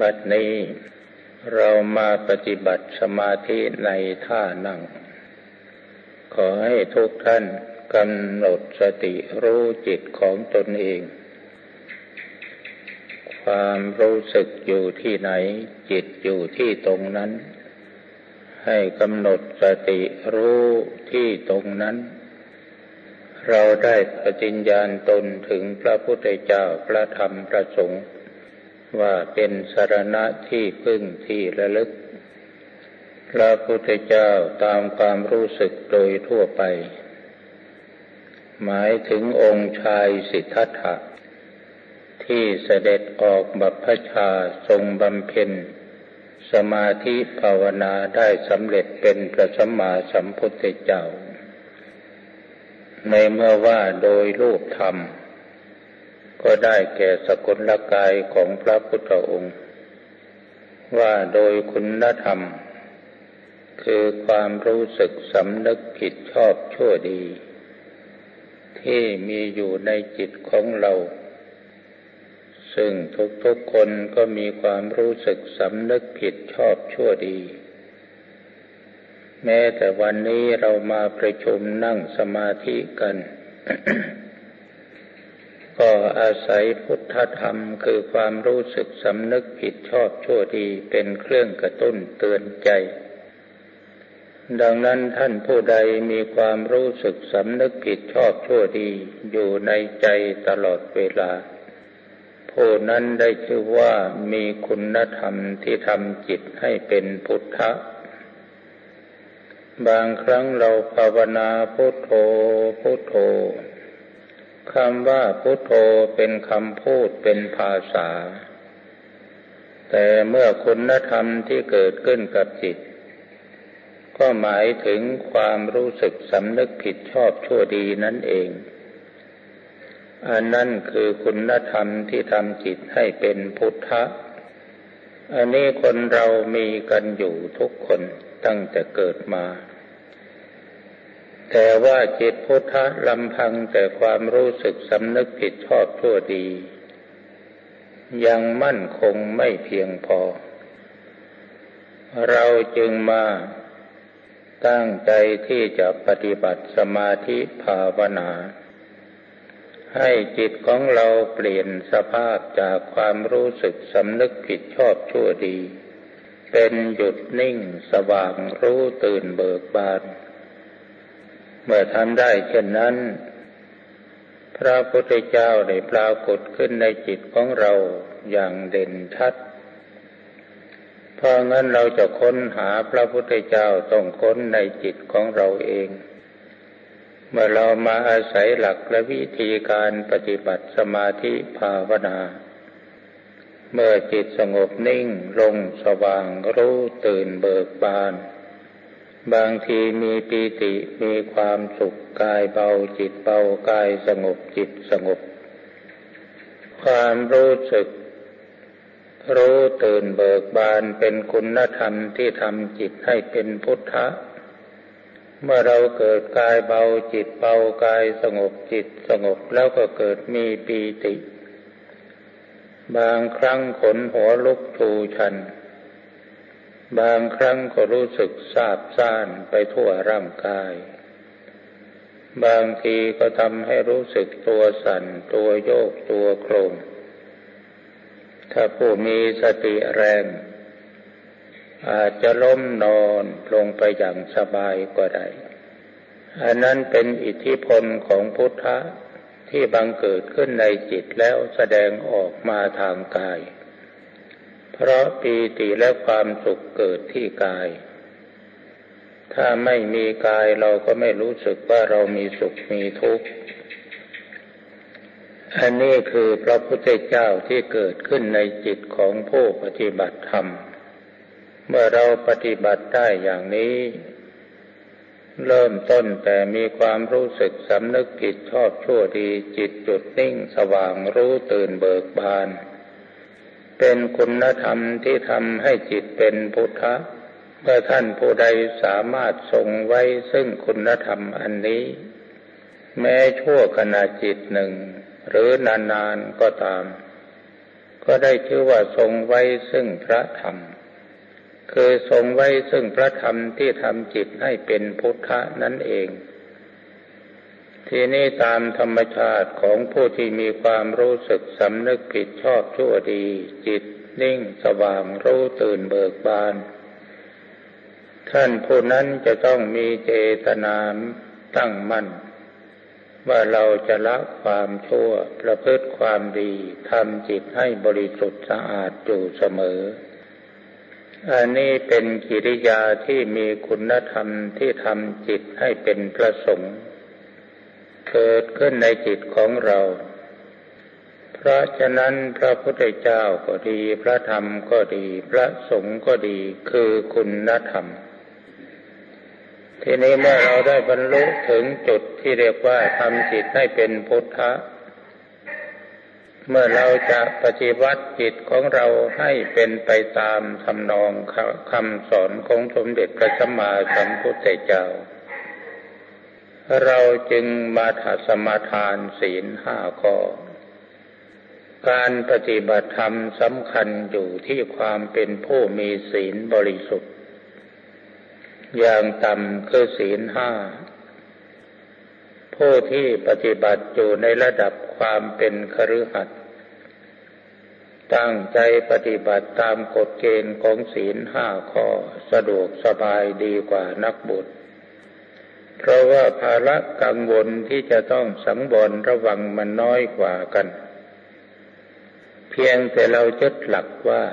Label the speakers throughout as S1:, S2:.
S1: บัดนี้เรามาปฏิบัติสมาธิในท่านั่ง ขอให้ทุกท่านกำหนดสติรู้จิตของตนเอง ความรู้สึกอยู่ที่ไหน จิตอยู่ที่ตรงนั้น ให้กำหนดสติรู้ที่ตรงนั้น เราได้ปฏิญญาณตนถึงพระพุทธเจ้าพระธรรมพระสงฆ์ ว่าเป็นสารณะที่พึ่งที่ระลึก พระพุทธเจ้าตามความรู้สึกโดยทั่วไป หมายถึงองค์ชายสิทธัตถะที่เสด็จออกบัพพชาทรงบำเพ็ญ สมาธิภาวนาได้สำเร็จเป็นพระสัมมาสัมพุทธเจ้า ในเมื่อว่าโดยรูปธรรม ก็ได้แก่สกุลกายของพระพุทธองค์ ว่าโดยคุณธรรม คือความรู้สึกสำนึกผิดชอบชั่วดี ที่มีอยู่ในจิตของเรา ซึ่งทุกๆคนก็มีความรู้สึกสำนึกผิดชอบชั่วดี แม้แต่วันนี้เรามาประชุมนั่งสมาธิกัน ก็อาศัยพุทธธรรมคือความรู้สึกสำนึกผิดชอบชั่วดีเป็นเครื่องกระตุ้นเตือนใจ ดังนั้นท่านผู้ใดมีความรู้สึกสำนึกผิดชอบชั่วดีอยู่ในใจตลอดเวลา ผู้นั้นได้ชื่อว่ามีคุณธรรมที่ทำจิตให้เป็นพุทธะบางครั้งเราภาวนาพุทโธพุทโธ คำว่าพุทโธเป็นคำพูดเป็นภาษา แต่เมื่อคุณธรรมที่เกิดขึ้นกับจิต ก็หมายถึงความรู้สึกสำนึกผิดชอบชั่วดีนั่นเอง อันนั้นคือคุณธรรมที่ทำจิตให้เป็นพุทธะ อันนี้คนเรามีกันอยู่ทุกคนตั้งแต่เกิดมา แต่ว่าจิตพุทธะลำพังแต่ความรู้สึกสำนึกผิดชอบทั่วดี ยังมั่นคงไม่เพียงพอ เราจึงมาตั้งใจที่จะปฏิบัติสมาธิภาวนา ให้จิตของเราเปลี่ยนสภาพจากความรู้สึกสำนึกผิดชอบชั่วดี เป็นหยุดนิ่งสว่างรู้ตื่นเบิกบาน เมื่อทำได้เช่นนั้น พระพุทธเจ้าได้ปรากฏขึ้นในจิตของเราอย่างเด่นชัด เพราะงั้นเราจะค้นหาพระพุทธเจ้าต้องค้นในจิตของเราเอง เมื่อเรามาอาศัยหลักและวิธีการปฏิบัติสมาธิภาวนา เมื่อจิตสงบนิ่งลงสว่างรู้ตื่นเบิกบาน บางทีมีปีติมีความสุขกายเบาจิตเบากายสงบจิตสงบ ความรู้สึก รู้ตื่นเบิกบานเป็นคุณธรรมที่ทำจิตให้เป็นพุทธะ เมื่อเราเกิดกายเบาจิตเบากายสงบจิตสงบแล้วก็เกิดมีปีติ บางครั้งขนหัวลุกชูชัน บางครั้งก็รู้สึกซาบซ่านไปทั่วร่างกาย บางทีก็ทำให้รู้สึกตัวสั่นตัวโยกตัวโครง ถ้าผู้มีสติแรง อาจจะล้มนอนลงไปอย่างสบายก็ได้ อันนั้นเป็นอิทธิพลของพุทธะที่บังเกิดขึ้นในจิตแล้วแสดงออกมาทางกาย เพราะปีติและความสุขเกิดที่กาย ถ้าไม่มีกายเราก็ไม่รู้สึกว่าเรามีสุขมีทุกข์ อันนี้คือพระพุทธเจ้าที่เกิดขึ้นในจิตของผู้ปฏิบัติธรรม เมื่อเราปฏิบัติได้อย่างนี้เริ่มต้นแต่มีความรู้สึกสำนึกผิดชอบชั่วดีจิตจุดนิ่งสว่างรู้ตื่นเบิกบาน เป็นคุณธรรมที่ทำให้จิตเป็นพุทธะเมื่อท่านผู้ใดสามารถทรงไว้ซึ่งคุณธรรมอันนี้ แม้ชั่วขณะจิตหนึ่ง หรือนานๆก็ตาม ก็ได้ชื่อว่าทรงไว้ซึ่งพระธรรม คือทรงไว้ซึ่งพระธรรมที่ทำจิตให้เป็นพุทธะนั่นเอง ทีนี้ตามธรรมชาติของผู้ที่มีความรู้สึกสำนึกผิดชอบชั่วดี จิตนิ่งสว่างรู้ตื่นเบิกบาน ท่านผู้นั้นจะต้องมีเจตนาตั้งมั่น ว่าเราจะละความชั่วประพฤติความดีทำจิตให้บริสุทธิ์สะอาดอยู่เสมอ อันนี้เป็นกิริยาที่มีคุณธรรมที่ทำจิตให้เป็นประสงค์ เกิดขึ้นในจิตของเรา เพราะฉะนั้นพระพุทธเจ้าก็ดี พระธรรมก็ดี พระสงฆ์ก็ดี คือคุณธรรม ทีนี้เมื่อเราได้บรรลุถึงจุดที่เรียกว่าทำจิตให้เป็นพุทธะเมื่อเราจะปฏิวัติจิตของเราให้เป็นไปตามทำนองคำสอนของสมเด็จพระสัมมาสัมพุทธเจ้า เราจึงมาถสมาทานศีลห้าข้อ การปฏิบัติธรรมสำคัญอยู่ที่ความเป็นผู้มีศีลบริสุทธิ์ อย่างต่ำคือศีลห้า ผู้ที่ปฏิบัติอยู่ในระดับความเป็นคฤหัสถ์ตั้งใจปฏิบัติตามกฎเกณฑ์ของศีลห้าข้อ สะดวกสบายดีกว่านักบุตร เพราะว่าภาระกังวลที่จะต้องสังวรระวังมันน้อยกว่ากัน เพียงแต่เราจดหลักว่า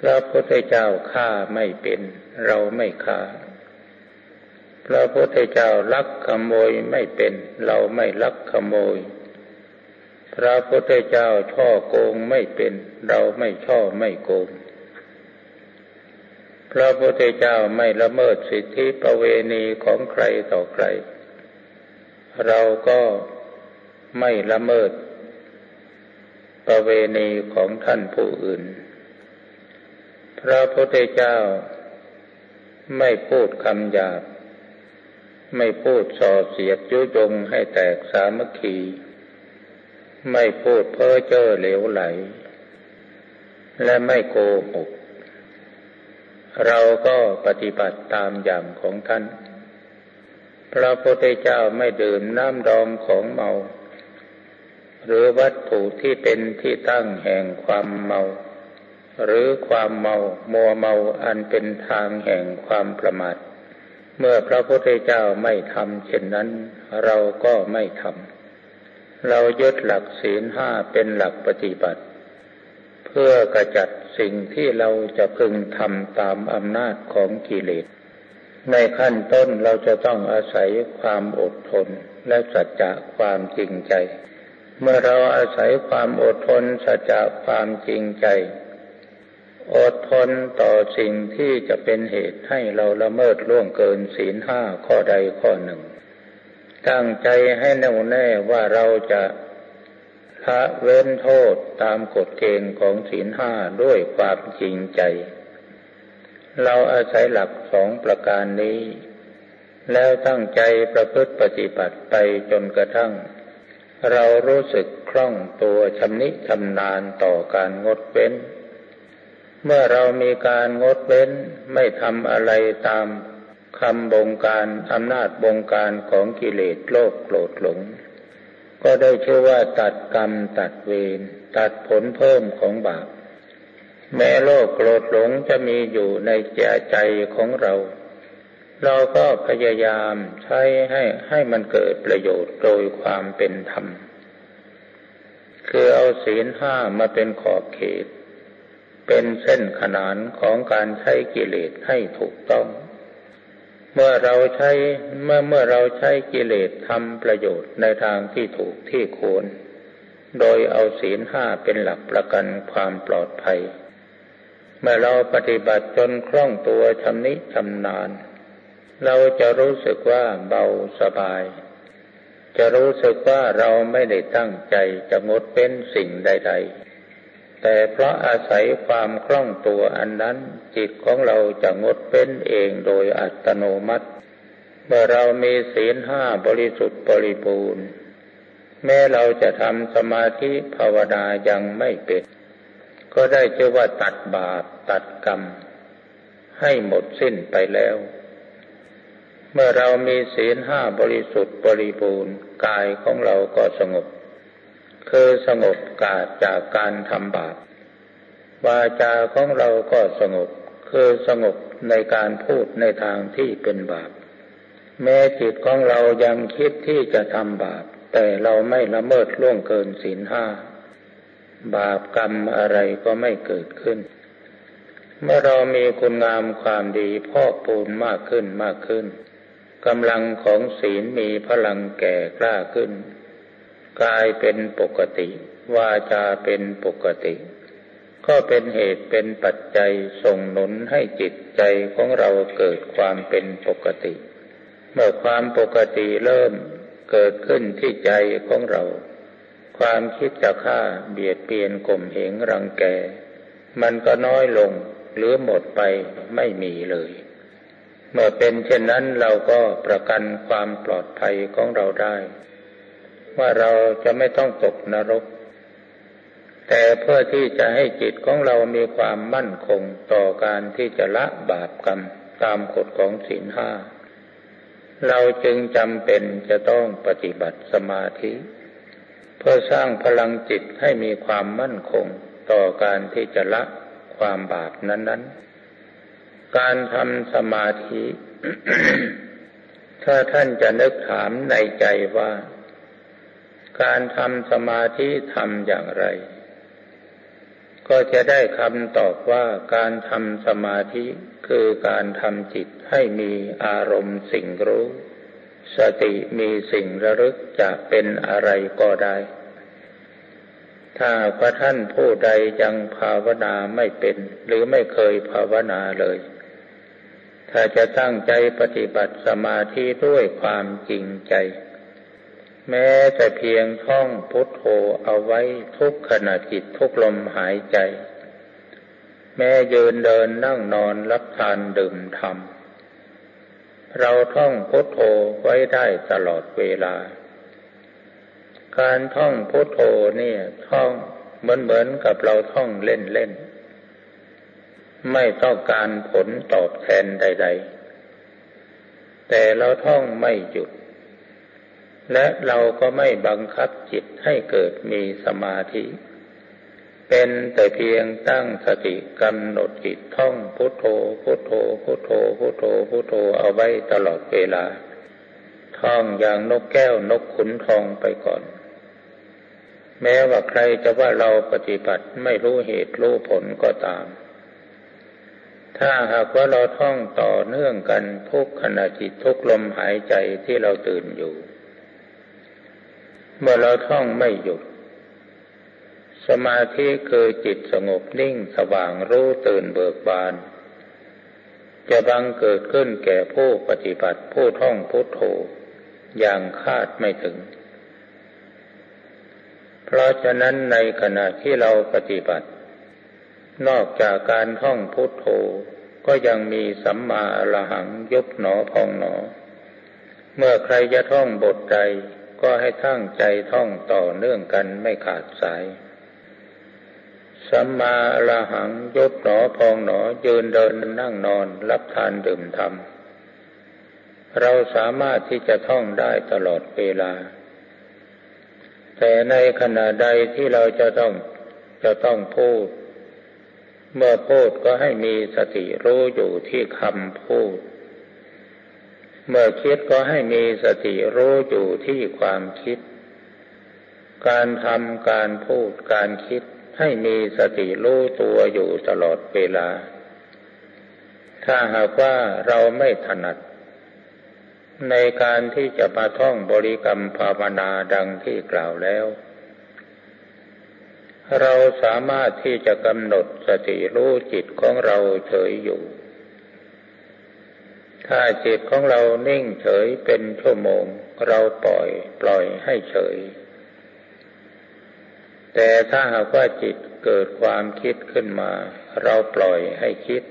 S1: พระพุทธเจ้าฆ่าไม่เป็น เราไม่ฆ่า พระพุทธเจ้าลักขโมยไม่เป็น เราไม่ลักขโมย พระพุทธเจ้าช่อโกงไม่เป็น เราไม่ช่อไม่โกง พระพุทธเจ้าไม่ละเมิดสิทธิประเวณีของใครต่อใคร เราก็ไม่ละเมิด ประเวณีของท่านผู้อื่น พระพุทธเจ้าไม่พูดคำหยาบ ไม่พูดส่อเสียดยุยงให้แตกสามัคคี ไม่พูดเพ้อเจ้อเหลวไหล และไม่โกหก เราก็ปฏิบัติตามอย่างของท่าน พระพุทธเจ้าไม่ดื่มน้ำดองของเมา หรือวัตถุที่เป็นที่ตั้งแห่งความเมา หรือความเมามัวเมาอันเป็นทางแห่งความประมาท เมื่อพระพุทธเจ้าไม่ทำเช่นนั้น เราก็ไม่ทำเรายึดหลักศีลห้าเป็นหลักปฏิบัติ เพื่อกระจัด สิ่งที่เราจะพึงทำตามอำนาจของกิเลส ในขั้นต้นเราจะต้องอาศัยความอดทนและสัจจะความจริงใจ เมื่อเราอาศัยความอดทนสัจจะความจริงใจ อดทนต่อสิ่งที่จะเป็นเหตุให้เราละเมิดล่วงเกินศีลห้าข้อใดข้อหนึ่ง ตั้งใจให้แน่วแน่ว่าเราจะะเว้นโทษตามกฎเกณฑ์ของศีลห้าด้วยความจริงใจ เราอาศัยหลักสองประการนี้ แล้วตั้งใจประพฤติปฏิบัติไปจนกระทั่ง เรารู้สึกคล่องตัวชำนิชำนาญต่อการงดเว้น เมื่อเรามีการงดเว้นไม่ทำอะไรตามคำบงการอำนาจบงการของกิเลสโลภโกรธหลง ก็ได้ชื่อว่าตัดกรรมตัดเวรตัดผลเพิ่มของบาป แม้โลภโกรธหลงจะมีอยู่ในใจใจของเรา เราก็พยายามใช้ให้ให้มันเกิดประโยชน์โดยความเป็นธรรม คือเอาศีลห้ามาเป็นขอบเขต เป็นเส้นขนานของการใช้กิเลสให้ถูกต้อง เมื่อเราใช้เมื่อเมื่อเราใช้กิเลสทำประโยชน์ในทางที่ถูกที่ควรโดยเอาศีลห้าเป็นหลักประกันความปลอดภัย เมื่อเราปฏิบัติจนคล่องตัวชำนิชำนาญ เราจะรู้สึกว่าเบาสบาย จะรู้สึกว่าเราไม่ได้ตั้งใจจะงดเป็นสิ่งใด ๆ แต่เพราะอาศัยความคล่องตัวอันนั้น จิตของเราจะงดเป็นเองโดยอัตโนมัติ เมื่อเรามีศีลห้าบริสุทธิ์บริบูรณ์ แม้เราจะทำสมาธิภาวนายังไม่เป็น ก็ได้เชื่อว่าตัดบาปตัดกรรม ให้หมดสิ้นไปแล้ว เมื่อเรามีศีลห้าบริสุทธิ์บริบูรณ์ กายของเราก็สงบ คือสงบกาดจากการทำบาปวาจาของเราก็สงบคือสงบในการพูดในทางที่เป็นบาป แม้จิตของเรายังคิดที่จะทำบาป แต่เราไม่ละเมิดล่วงเกินศีลห้า บาปกรรมอะไรก็ไม่เกิดขึ้น เมื่อเรามีคุณงามความดีพอกปูนมากขึ้นมากขึ้นกำลังของศีลมีพลังแก่กล้าขึ้น กายเป็นปกติ วาจาเป็นปกติ ก็เป็นเหตุเป็นปัจจัยส่งหนุนให้จิตใจของเราเกิดความเป็นปกติ เมื่อความปกติเริ่มเกิดขึ้นที่ใจของเรา ความคิดจะฆ่าเบียดเบียนข่มเหงรังแก มันก็น้อยลงหรือหมดไปไม่มีเลย เมื่อเป็นเช่นนั้นเราก็ประกันความปลอดภัยของเราได้ ว่าเราจะไม่ต้องตกนรก แต่เพื่อที่จะให้จิตของเรามีความมั่นคงต่อการที่จะละบาปกรรมตามกฎของศีลห้า เราจึงจำเป็นจะต้องปฏิบัติสมาธิ เพื่อสร้างพลังจิตให้มีความมั่นคงต่อการที่จะละความบาปนั้น ๆ การทำสมาธิ ถ้าท่านจะนึกถามในใจว่า การทำสมาธิทำอย่างไร ก็จะได้คำตอบว่าการทำสมาธิคือการทำจิตให้มีอารมณ์สิ่งรู้ สติมีสิ่งระลึกจะเป็นอะไรก็ได้ ถ้าพระท่านผู้ใดยังภาวนาไม่เป็น หรือไม่เคยภาวนาเลย ถ้าจะตั้งใจปฏิบัติสมาธิด้วยความจริงใจ แม้แต่เพียงท่องพุทโธเอาไว้ทุกขณะจิตทุกลมหายใจ แม้ยืนเดินนั่งนอนรับทานดื่มทำเราท่องพุทโธไว้ได้ตลอดเวลา การท่องพุทโธเนี่ยท่องเหมือนเหมือนกับเราท่องเล่นเล่น ไม่ต้องการผลตอบแทนใด ๆ แต่เราท่องไม่หยุด และเราก็ไม่บังคับจิตให้เกิดมีสมาธิ เป็นแต่เพียงตั้งสติกำหนดจิตท่องพุทโธพุทโธพุทโธพุทโธพุทโธเอาไว้ตลอดเวลา ท่องอย่างนกแก้วนกขุนทองไปก่อน แม้ว่าใครจะว่าเราปฏิบัติไม่รู้เหตุรู้ผลก็ตาม ถ้าหากว่าเราท่องต่อเนื่องกันทุกขณะจิตทุกลมหายใจที่เราตื่นอยู่ เมื่อเราท่องไม่หยุด สมาธิคือจิตสงบนิ่งสว่างรู้ตื่นเบิกบาน จะบังเกิดขึ้นแก่ผู้ปฏิบัติผู้ท่องพุทโธอย่างคาดไม่ถึง เพราะฉะนั้นในขณะที่เราปฏิบัติ นอกจากการท่องพุทโธก็ยังมีสัมมาอรหังยุบหนอพองหนอ เมื่อใครจะท่องบทใด ก็ให้ตั้งใจท่องต่อเนื่องกันไม่ขาดสาย สัมมาละหังยศหนอพองหนอยืนเดินนั่งนอนรับทานดื่มทำเราสามารถที่จะท่องได้ตลอดเวลา แต่ในขณะใดที่เราจะต้องจะต้องพูด เมื่อพูดก็ให้มีสติรู้อยู่ที่คำพูด เมื่อคิดก็ให้มีสติรู้อยู่ที่ความคิด การทำการพูดการคิดให้มีสติรู้ตัวอยู่ตลอดเวลา ถ้าหากว่าเราไม่ถนัด ในการที่จะมาท่องบริกรรมภาวนาดังที่กล่าวแล้ว เราสามารถที่จะกำหนดสติรู้จิตของเราเฉยอยู่ ถ้าจิตของเรานิ่งเฉยเป็นชั่วโมง เราปล่อยปล่อยให้เฉย แต่ถ้าหากว่าจิตเกิดความคิดขึ้นมา เราปล่อยให้คิด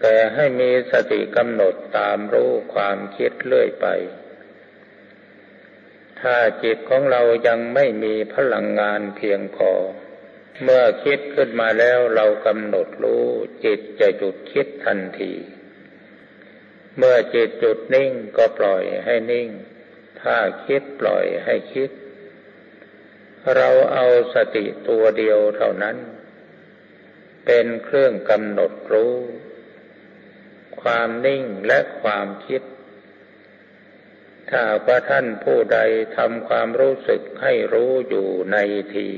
S1: แต่ให้มีสติกำหนดตามรู้ความคิดเรื่อยไป ถ้าจิตของเรายังไม่มีพลังงานเพียงพอเมื่อคิดขึ้นมาแล้วเรากำหนดรู้จิตจะหยุดคิดทันที เมื่อจิตหยุดนิ่งก็ปล่อยให้นิ่ง ถ้าคิดปล่อยให้คิด เราเอาสติตัวเดียวเท่านั้น เป็นเครื่องกำหนดรู้ ความนิ่งและความคิด ถ้าว่าท่านผู้ใดทำความรู้สึกให้รู้อยู่ในที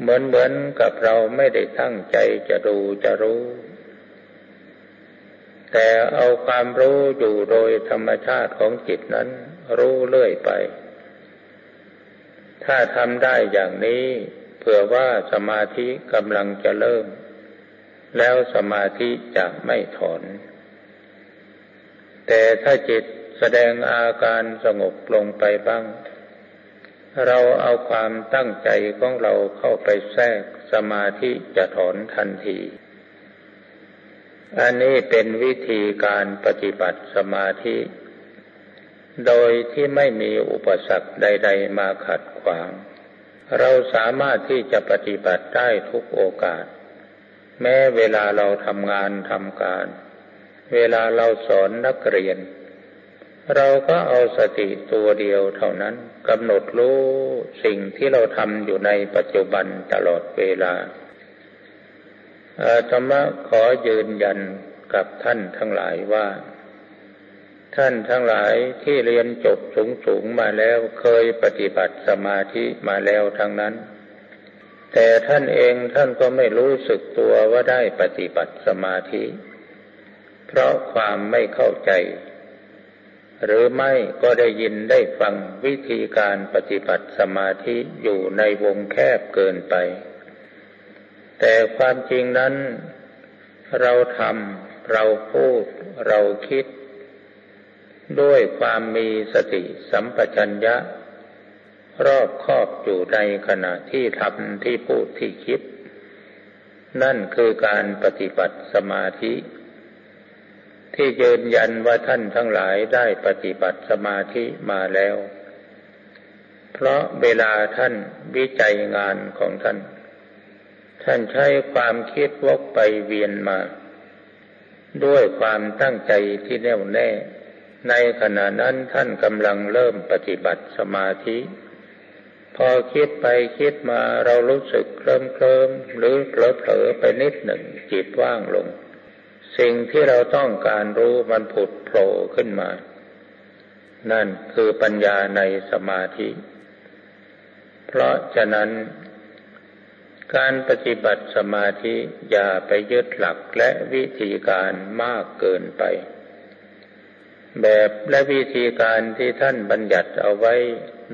S1: เหมือนเหมือนกับเราไม่ได้ตั้งใจจะดูจะรู้ แต่เอาความรู้อยู่โดยธรรมชาติของจิตนั้น รู้เรื่อยไป ถ้าทำได้อย่างนี้เผื่อว่าสมาธิกำลังจะเริ่ม แล้วสมาธิจะไม่ถอน แต่ถ้าจิตแสดงอาการสงบลงไปบ้าง เราเอาความตั้งใจของเราเข้าไปแทรกสมาธิจะถอนทันที อันนี้เป็นวิธีการปฏิบัติสมาธิ โดยที่ไม่มีอุปสรรคใด ๆ มาขัดขวาง เราสามารถที่จะปฏิบัติได้ทุกโอกาส แม้เวลาเราทำงานทำการ เวลาเราสอนนักเรียน เราก็เอาสติตัวเดียวเท่านั้นกำหนดรู้สิ่งที่เราทำอยู่ในปัจจุบันตลอดเวลา ธรรมะขอยืนยันกับท่านทั้งหลายว่า ท่านทั้งหลายที่เรียนจบสูงสูงมาแล้วเคยปฏิบัติสมาธิมาแล้วทั้งนั้น แต่ท่านเองท่านก็ไม่รู้สึกตัวว่าได้ปฏิบัติสมาธิ เพราะความไม่เข้าใจ หรือไม่ก็ได้ยินได้ฟังวิธีการปฏิบัติสมาธิอยู่ในวงแคบเกินไป แต่ความจริงนั้น เราทำเราพูด เราคิด ด้วยความมีสติสัมปชัญญะ รอบคอบอยู่ในขณะที่ทำที่พูดที่คิด นั่นคือการปฏิบัติสมาธิ ที่ยืนยันว่าท่านทั้งหลายได้ปฏิบัติสมาธิมาแล้ว เพราะเวลาท่านวิจัยงานของท่าน ท่านใช้ความคิดวกไปเวียนมา ด้วยความตั้งใจที่แน่วแน่ ในขณะนั้นท่านกำลังเริ่มปฏิบัติสมาธิ พอคิดไปคิดมาเรารู้สึกเคลิ้มเคลิมหรือเผลอเผลอไปนิดหนึ่งจิตว่างลง สิ่งที่เราต้องการรู้มันผุดโผล่ขึ้นมา นั่นคือปัญญาในสมาธิ เพราะฉะนั้น การปฏิบัติสมาธิอย่าไปยึดหลักและวิธีการมากเกินไป แบบและวิธีการที่ท่านบัญญัติเอาไว้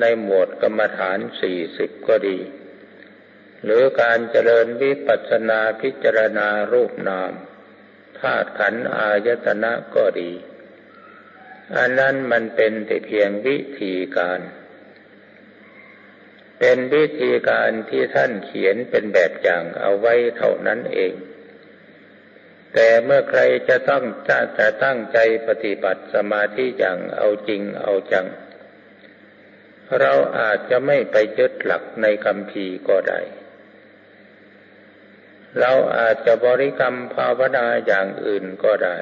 S1: ในหมวดกรรมฐานสี่สิบก็ดี หรือการเจริญวิปัสสนาพิจารณารูปนามธาตุขันธ์อายตนะก็ดี อันนั้นมันเป็นแต่เพียงวิธีการ เป็นวิธีการที่ท่านเขียนเป็นแบบอย่างเอาไว้เท่านั้นเอง แต่เมื่อใครจะต้องจะจะตั้งใจปฏิบัติสมาธิอย่างเอาจริงเอาจัง เราอาจจะไม่ไปยึดหลักในคำพีก็ได้ เราอาจจะบริกรรมภาวนาอย่างอื่นก็ได้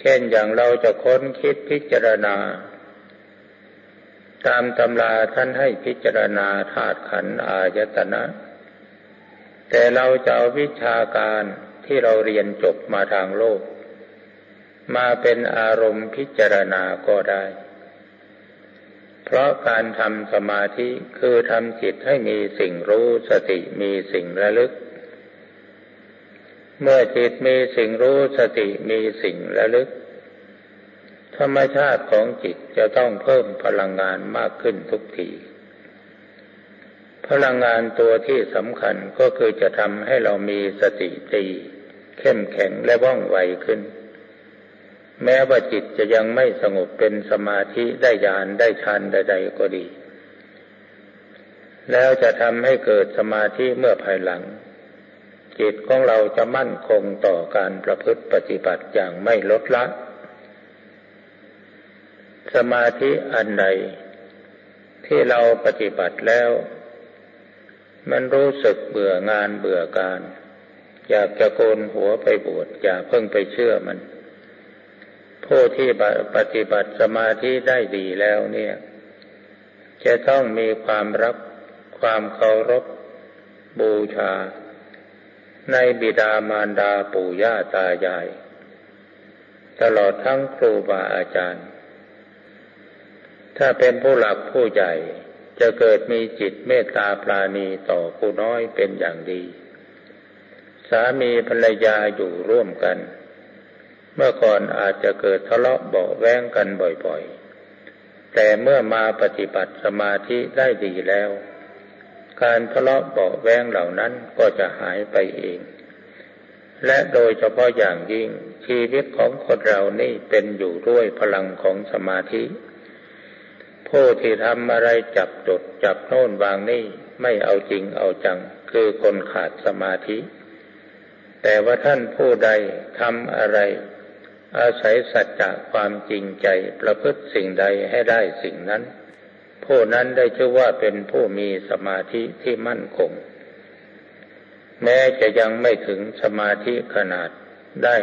S1: เช่นอย่างเราจะค้นคิดพิจารณา ตามตำราท่านให้พิจารณาธาตุขันธ์อายตนะ แต่เราจะเอาวิชาการที่เราเรียนจบมาทางโลก มาเป็นอารมณ์พิจารณาก็ได้ เพราะการทำสมาธิคือทำจิตให้มีสิ่งรู้สติมีสิ่งระลึก เมื่อจิตมีสิ่งรู้สติมีสิ่งระลึก ธรรมชาติของจิตจะต้องเพิ่มพลังงานมากขึ้นทุกที พลังงานตัวที่สำคัญก็คือจะทำให้เรามีสติตีเข้มแข็งและว่องไวขึ้น แม้ว่าจิตจะยังไม่สงบเป็นสมาธิได้ญาณได้ฌานใด ๆ ก็ดี แล้วจะทำให้เกิดสมาธิเมื่อภายหลัง จิตของเราจะมั่นคงต่อการประพฤติปฏิบัติอย่างไม่ลดละ สมาธิอันใดที่เราปฏิบัติแล้ว มันรู้สึกเบื่องานเบื่อการ อยากจะโกนหัวไปบวชอย่าเพิ่งไปเชื่อมัน ผู้ที่ปฏิบัติสมาธิได้ดีแล้วเนี่ย จะต้องมีความรักความเคารพบูชา ในบิดามารดาปู่ย่าตายาย ตลอดทั้งครูบาอาจารย์ ถ้าเป็นผู้หลักผู้ใหญ่จะเกิดมีจิตเมตตาปราณีต่อผู้น้อยเป็นอย่างดี สามีภรรยาอยู่ร่วมกัน เมื่อก่อนอาจจะเกิดทะเลาะเบาแวงกันบ่อยๆ แต่เมื่อมาปฏิบัติสมาธิได้ดีแล้ว การทะเลาะเบาแวงเหล่านั้นก็จะหายไปเอง และโดยเฉพาะอย่างยิ่งชีวิตของคนเรานี่เป็นอยู่ด้วยพลังของสมาธิ ผู้ที่ทำอะไรจับจดจับโน่นวางนี่ไม่เอาจริงเอาจัง คือคนขาดสมาธิ แต่ว่าท่านผู้ใดทำอะไร อาศัยสัจจะความจริงใจประพฤติสิ่งใดให้ได้สิ่งนั้น ผู้นั้นได้ชื่อว่าเป็นผู้มีสมาธิที่มั่นคง แม้จะยังไม่ถึงสมาธิขนาดได้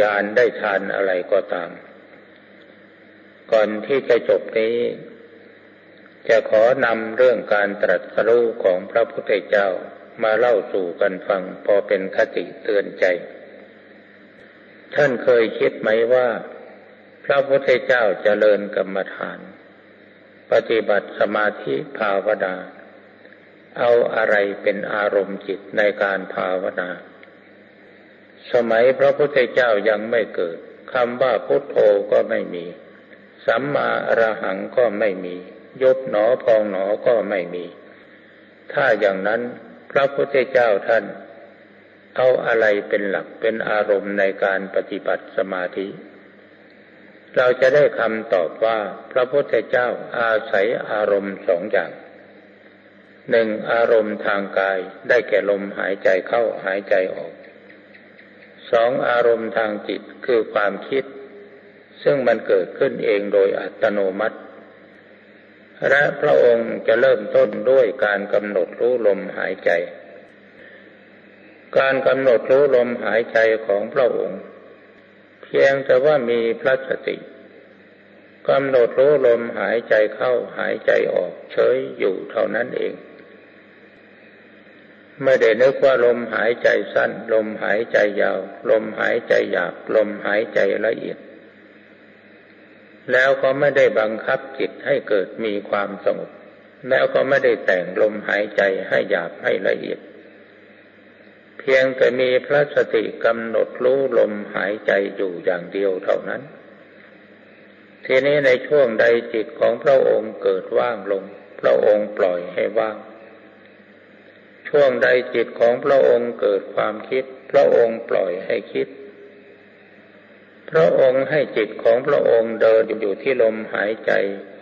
S1: ยานได้ฌานอะไรก็ตาม ก่อนที่จะจบนี้ จะขอนำเรื่องการตรัสรู้ของพระพุทธเจ้ามาเล่าสู่กันฟังพอเป็นคติเตือนใจ ท่านเคยคิดไหมว่า พระพุทธเจ้าจเจริญกรรมฐาน ปฏิบัติสมาธิภาวนาเอาอะไรเป็นอารมณ์จิตในการภาวนา สมัยพระพุทธเจ้ายังไม่เกิดคำว่าพุทโธก็ไม่มี สัมมาอรหังก็ไม่มี ยบหนอพองหนอก็ไม่มี ถ้าอย่างนั้นพระพุทธเจ้าท่าน เอาอะไรเป็นหลักเป็นอารมณ์ในการปฏิบัติสมาธิ เราจะได้คำตอบว่าพระพุทธเจ้าอาศัยอารมณ์สองอย่างหนึ่งอารมณ์ทางกายได้แก่ลมหายใจเข้าหายใจออกสองอารมณ์ทางจิตคือความคิด ซึ่งมันเกิดขึ้นเองโดยอัตโนมัติ และพระองค์จะเริ่มต้นด้วยการกำหนดรู้ลมหายใจ การกำหนดรู้ลมหายใจของพระองค์ เพียงแต่ว่ามีพระสติกำหนดรู้ลมหายใจเข้าหายใจออกเฉยอยู่เท่านั้นเอง ไม่ได้นึกว่าลมหายใจสั้น ลมหายใจยาว ลมหายใจหยาบลมหายใจละเอียด แล้วก็ไม่ได้บังคับจิตให้เกิดมีความสงบ แล้วก็ไม่ได้แต่งลมหายใจให้หยาบให้ละเอียด เพียงแต่มีพระสติกำหนดรู้ลมหายใจอยู่อย่างเดียวเท่านั้น ทีนี้ในช่วงใดจิตของพระองค์เกิดว่างลง พระองค์ปล่อยให้ว่าง ช่วงใดจิตของพระองค์เกิดความคิด พระองค์ปล่อยให้คิด พระองค์ให้จิตของพระองค์เดินอยู่ที่ลมหายใจ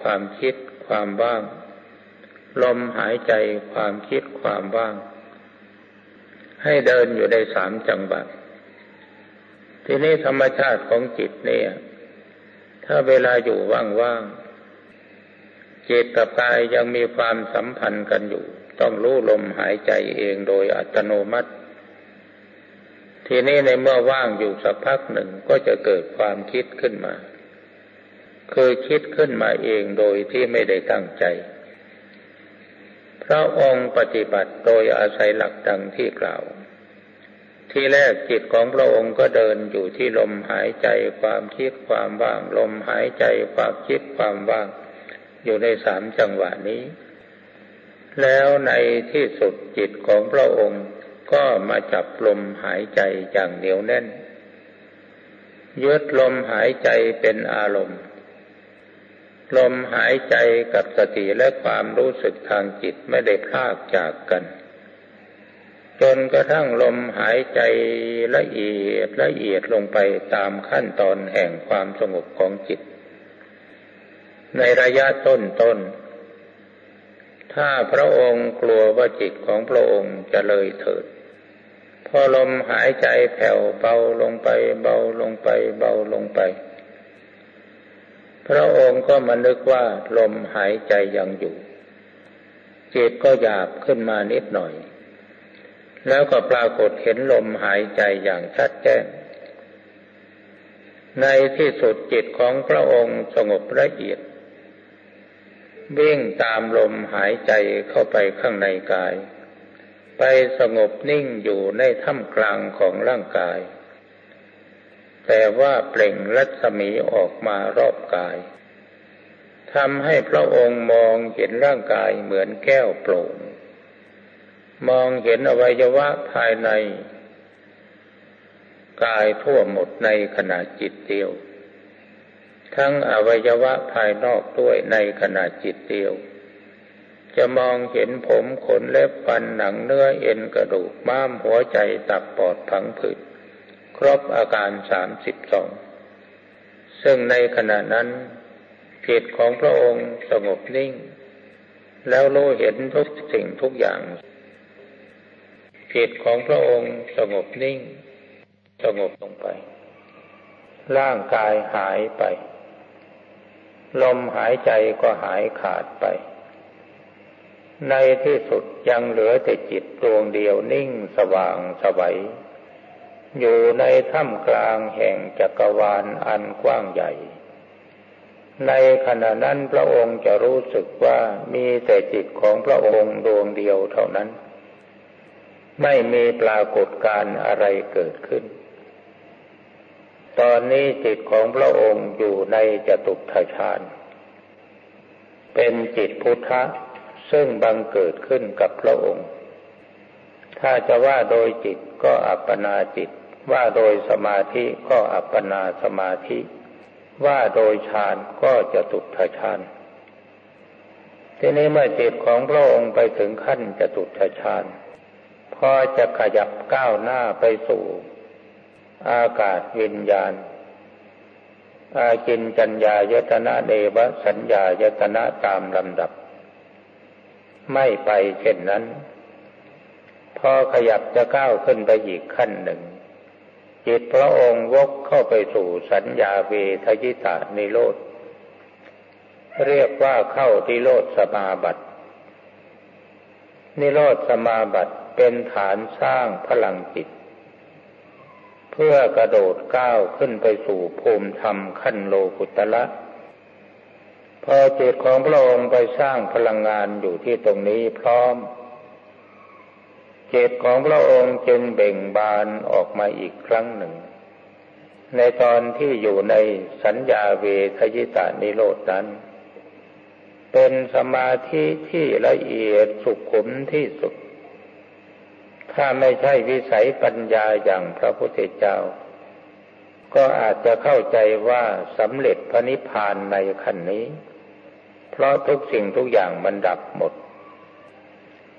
S1: ความคิดความว่าง ลมหายใจความคิดความว่าง ให้เดินอยู่ในสามจังหวะทีนี้ธรรมชาติของจิตเนี่ย ถ้าเวลาอยู่ว่างๆจิตกับกายยังมีความสัมพันธ์กันอยู่ ต้องรู้ลมหายใจเองโดยอัตโนมัติ ทีนี้ในเมื่อว่างอยู่สักพักหนึ่งก็จะเกิดความคิดขึ้นมา คือคิดขึ้นมาเองโดยที่ไม่ได้ตั้งใจ พระองค์ปฏิบัติโดยอาศัยหลักดังที่กล่าว ที่แรกจิตของพระองค์ก็เดินอยู่ที่ลมหายใจความคิดความว่าง ลมหายใจความคิดความว่าง อยู่ในสามจังหวะนี้ แล้วในที่สุดจิตของพระองค์ ก็มาจับลมหายใจอย่างเหนียวแน่น ยึดลมหายใจเป็นอารมณ์ ลมหายใจกับสติและความรู้สึกทางจิตไม่ได้พลากจากกัน จนกระทั่งลมหายใจละเอียดละเอียดลงไปตามขั้นตอนแห่งความสงบของจิต ในระยะต้นต้นถ้าพระองค์กลัวว่าจิตของพระองค์จะเลยเถิด พอลมหายใจแผ่วเบาลงไป เบาลงไป เบาลงไป พระองค์ก็มานึกว่าลมหายใจยังอยู่ จิตก็หยาบขึ้นมานิดหน่อย แล้วก็ปรากฏเห็นลมหายใจอย่างชัดแจ้งในที่สุดจิตของพระองค์สงบละเอียดวิ่งตามลมหายใจเข้าไปข้างในกาย ไปสงบนิ่งอยู่ในถ้ำกลางของร่างกาย แต่ว่าเปล่งรัศมีออกมารอบกายทำให้พระองค์มองเห็นร่างกายเหมือนแก้วโปร่ง มองเห็นอวัยวะภายใน กายทั่วหมดในขณะจิตเดียว ทั้งอวัยวะภายนอกด้วยในขณะจิตเดียว จะมองเห็นผมขนเล็บฟันหนังเนื้อเอ็นกระดูกม้ามหัวใจตับปอดผังผืดครบอาการสามสิบสองซึ่งในขณะนั้นจิตของพระองค์สงบนิ่ง แล้วรู้เห็นทุกสิ่งทุกอย่างจิตของพระองค์สงบนิ่ง สงบลงไป ร่างกายหายไป ลมหายใจก็หายขาดไป ในที่สุดยังเหลือแต่จิตดวงเดียวนิ่งสว่างสวัยอยู่ในถ้ำกลางแห่งจักรวาลอันกว้างใหญ่ ในขณะนั้นพระองค์จะรู้สึกว่ามีแต่จิตของพระองค์ดวงเดียวเท่านั้น ไม่มีปรากฏการอะไรเกิดขึ้น ตอนนี้จิตของพระองค์อยู่ในจตุทฌานเป็นจิตพุทธะ ซึ่งบังเกิดขึ้นกับพระองค์ ถ้าจะว่าโดยจิตก็อัปปนาจิต ว่าโดยสมาธิก็อัปปนาสมาธิ ว่าโดยฌานก็จะตุถฌาน ทีนี้เมื่อจิตของพระองค์ไปถึงขั้นจะตุถฌานพอจะขยับก้าวหน้าไปสู่ อากาศวิญญาณ อากินจัญญายตนะเดวสัญญายตนะตามลำดับ ไม่ไปเช่นนั้น พอขยับจะก้าวขึ้นไปอีกขั้นหนึ่ง จิตพระองค์วกเข้าไปสู่สัญญาเวทยิตานิโรธ เรียกว่าเข้าที่โลดสมาบัติ นิโรธสมาบัติเป็นฐานสร้างพลังจิต เพื่อกระโดดก้าวขึ้นไปสู่ภูมิธรรมขั้นโลกุตละ พอจิตของพระองค์ไปสร้างพลังงานอยู่ที่ตรงนี้พร้อมจิตของพระองค์จึงเบ่งบานออกมาอีกครั้งหนึ่ง ในตอนที่อยู่ในสัญญาเวทยิตานิโรดนั้น เป็นสมาธิที่ละเอียดสุขุมที่สุด ถ้าไม่ใช่วิสัยปัญญาอย่างพระพุทธเจ้า ก็อาจจะเข้าใจว่าสำเร็จพระนิพพานในขันนี้ เพราะทุกสิ่งทุกอย่างมันดับหมด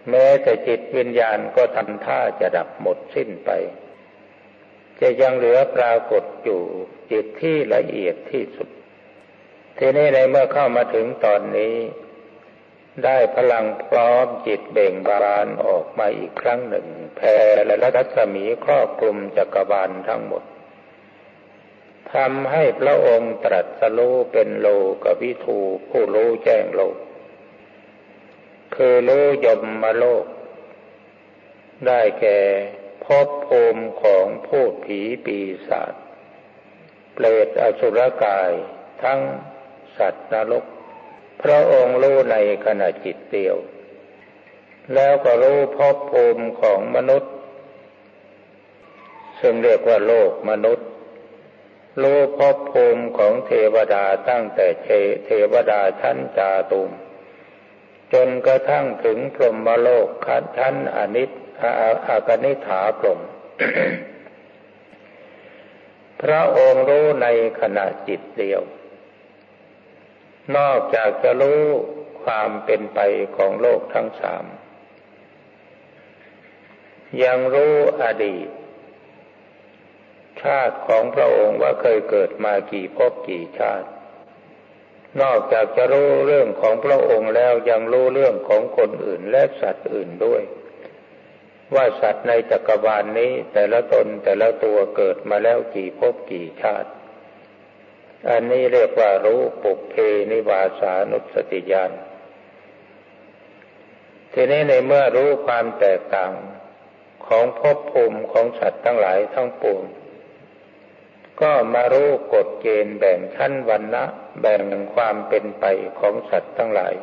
S1: แม้แต่จิตวิญญาณก็ทำท่าจะดับหมดสิ้นไป จะยังเหลือปรากฏอยู่จิตที่ละเอียดที่สุด ทีนี้ในเมื่อเข้ามาถึงตอนนี้ ได้พลังพร้อมจิตเบ่งบานออกมาอีกครั้งหนึ่งแผ่และรัศมีครอบคลุมจักรวาลทั้งหมด ทำให้พระองค์ตรัสรู้เป็นโลกวิทูผู้รู้แจ้งโลก คือรู้ยมมาโลก ได้แก่พบภูมิของผู้ผีปีศาจเปรตอสุรกายทั้งสัตว์นรก พระองค์รู้ในขณะจิตเดียว แล้วก็รู้พบภูมิของมนุษย์ ซึ่งเรียกว่าโลกมนุษย์ รู้พบภูมิของเทวดาตั้งแต่เทวดาชั้นจาตุม จนกระทั่งถึงพรหมโลกคันชั้นอนิจอากนิฐาพรหมพระองค์รู้ในขณะจิตเดียว นอกจากจะรู้ความเป็นไปของโลกทั้งสาม ยังรู้อดีต ชาติของพระองค์ว่าเคยเกิดมากี่ภพกี่ชาติ นอกจากจะรู้เรื่องของพระองค์แล้วยังรู้เรื่องของคนอื่นและสัตว์อื่นด้วย ว่าสัตว์ในจักรวาลนนี้แต่ละตนแต่ละตัวเกิดมาแล้วกี่ภพกี่ชาติ อันนี้เรียกว่ารู้ปุเพนิวาสานุสติญาณทีนี้ในเมื่อรู้ความแตกต่างของภพภูมิของสัตว์ทั้งหลายทั้งปวง ก็มารู้กฎเกณฑ์แบ่งชั้นวันนะแบ่งความเป็นไปของสัตว์ทั้งหลาย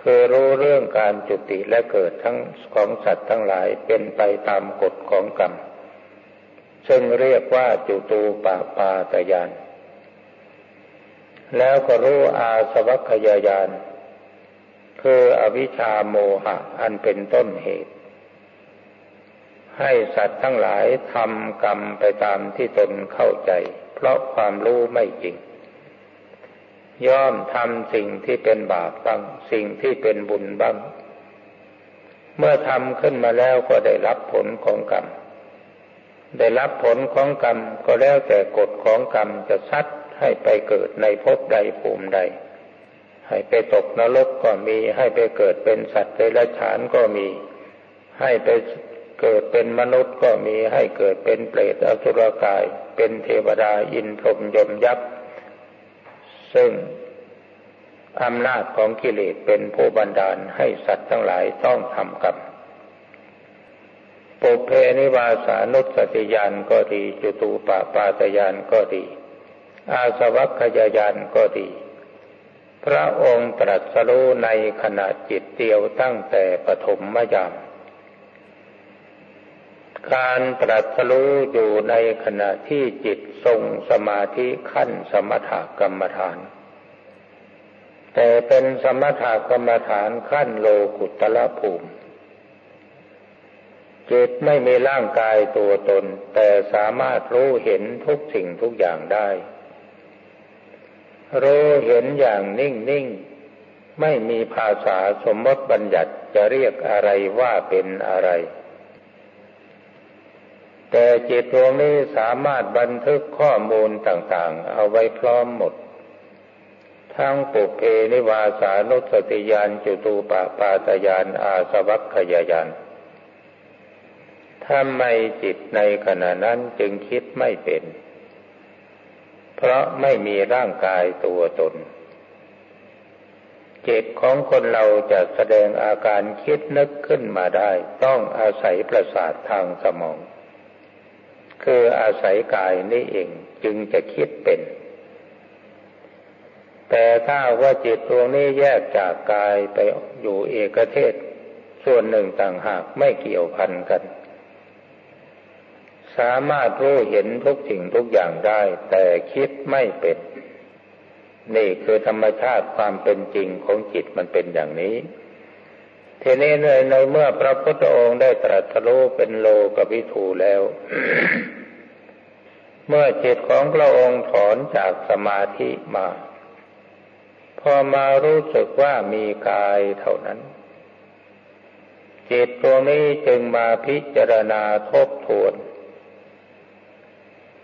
S1: คือรู้เรื่องการจุติและเกิดทั้งของสัตว์ทั้งหลายเป็นไปตามกฎของกรรม ซึ่งเรียกว่าจุตูปาปาตยาน แล้วก็รู้อาสวัคยายาน คืออวิชชาโมหะอันเป็นต้นเหตุ ให้สัตว์ทั้งหลายทำกรรมไปตามที่ตนเข้าใจ เพราะความรู้ไม่จริง ย่อมทำสิ่งที่เป็นบาปบ้างสิ่งที่เป็นบุญบ้าง เมื่อทำขึ้นมาแล้วก็ได้รับผลของกรรม ได้รับผลของกรรมก็แล้วแต่กฎของกรรมจะซัดให้ไปเกิดในภพใดภูมิใด ให้ไปตกนรกก็มี ให้ไปเกิดเป็นสัตว์เดรัจฉานก็มี ให้ไป เกิดเป็นมนุษย์ก็มีให้เกิดเป็นเปรตอสุรกาย เป็นเทวดาอินพรหมยมยักษ์ซึ่งอำนาจของกิเลสเป็นผู้บันดาลให้สัตว์ทั้งหลายต้องทำกรรมปุเพนิวาสานุสติยานก็ดีจุตูปาปาตยานก็ดี อาสวัคยายานก็ดี พระองค์ตรัสรู้ในขณะจิตเดียวตั้งแต่ปฐมมยาม การตรัสรู้อยู่ในขณะที่จิตทรงสมาธิขั้นสมถกรรมฐาน แต่เป็นสมถกรรมฐานขั้นโลกุตละภูมิ จิตไม่มีร่างกายตัวตน แต่สามารถรู้เห็นทุกสิ่งทุกอย่างได้ รู้เห็นอย่างนิ่งนิ่งไม่มีภาษาสมมติบัญญัติจะเรียกอะไรว่าเป็นอะไร แต่จิตดวงนี้สามารถบันทึกข้อมูลต่างๆ เอาไว้พร้อมหมด ทั้งปุเพนิวาสานุสติยานจุตูปปาตยานอาสวัคขยายานทำไมจิตในขณะนั้นจึงคิดไม่เป็น เพราะไม่มีร่างกายตัวตน จิตของคนเราจะแสดงอาการคิดนึกขึ้นมาได้ ต้องอาศัยประสาททางสมอง คืออาศัยกายนี่เองจึงจะคิดเป็น แต่ถ้าว่าจิตดวงนี้แยกจากกายไปอยู่เอกเทศ ส่วนหนึ่งต่างหากไม่เกี่ยวพันกัน สามารถรู้เห็นทุกสิ่งทุกอย่างได้ แต่คิดไม่เป็น นี่คือธรรมชาติความเป็นจริงของจิตมันเป็นอย่างนี้ ทีนี้ในในเมื่อพระพุทธองค์ได้ตรัสรู้เป็นโลกวิถูแล้ว เมื่อจิตของพระองค์ถอนจากสมาธิมา พอมารู้สึกว่ามีกายเท่านั้น จิตตัวนี้จึงมาพิจารณาทบทวน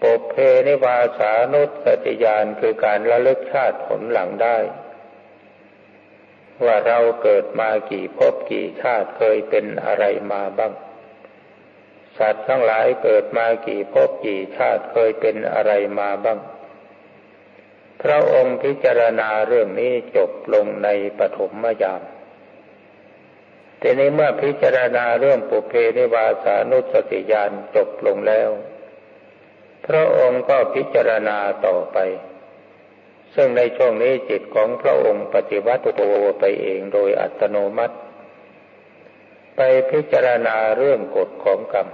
S1: ปบเพนิวาสานุสติยานคือการระลึกชาติผลหลังได้ ว่าเราเกิดมากี่ภพกี่ชาติเคยเป็นอะไรมาบ้าง สัตว์ทั้งหลายเกิดมากี่ภพกี่ชาติเคยเป็นอะไรมาบ้าง พระองค์พิจารณาเรื่องนี้จบลงในปฐมยามทีนี้เมื่อพิจารณาเรื่องปุเพนิวาสานุสติญาณจบลงแล้ว พระองค์ก็พิจารณาต่อไป ซึ่งในช่วงนี้จิตของพระองค์ปฏิวัติตัวไปเองโดยอัตโนมัติ ไปพิจารณาเรื่องกฎของกรรม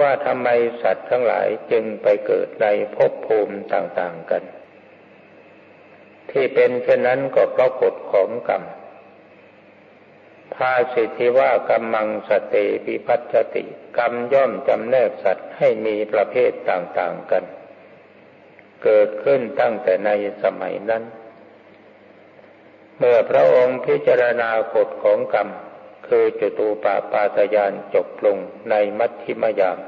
S1: ว่าทำไมสัตว์ทั้งหลายจึงไปเกิดในภพภูมิต่างๆกัน ที่เป็นเช่นนั้นก็เพราะกฎของกรรมภาสิทธิว่ากรรมังสเตปิพัชติ กรรมย่อมจำแนกสัตว์ให้มีประเภทต่างๆกัน เกิดขึ้นตั้งแต่ในสมัยนั้น เมื่อพระองค์พิจารณากฎของกรรม คือจตูปาปาตยานจบลงในมัชฌิมยาม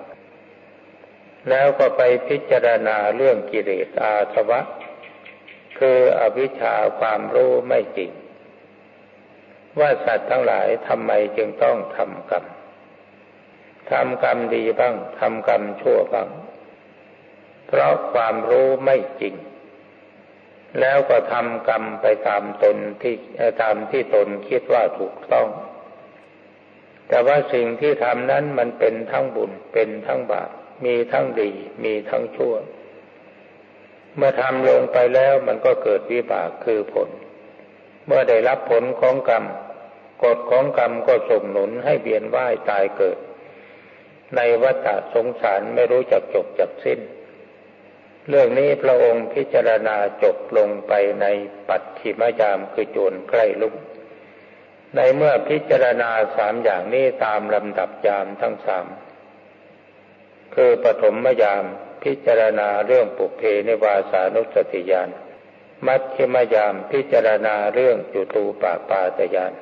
S1: แล้วก็ไปพิจารณาเรื่องกิเลสอาสวะ คืออวิชชาความรู้ไม่จริง ว่าสัตว์ทั้งหลายทำไมจึงต้องทำกรรมทำกรรมดีบ้าง ทำกรรมชั่วบ้าง เพราะความรู้ไม่จริง แล้วก็ทำกรรมไปตามตนที่ตามที่ตนคิดว่าถูกต้อง แต่ว่าสิ่งที่ทำนั้นมันเป็นทั้งบุญเป็นทั้งบาปมีทั้งดีมีทั้งชั่ว เมื่อทำลงไปแล้วมันก็เกิดวิบากคือผล เมื่อได้รับผลของกรรมกฎของกรรมก็ส่งหนุนให้เวียนว่ายตายเกิด ในวัฏสงสารไม่รู้จักจบจักสิ้น เรื่องนี้พระองค์พิจารณาจบลงไปในปัจฉิมยามคือโจรใกล้ลุก ในเมื่อพิจารณาสามอย่างนี้ตามลำดับยามทั้งสามคือปฐมยามพิจารณาเรื่องปุเพในวาสานุสติยานมัชฌิมยามพิจารณาเรื่องจุตูปปาตยาน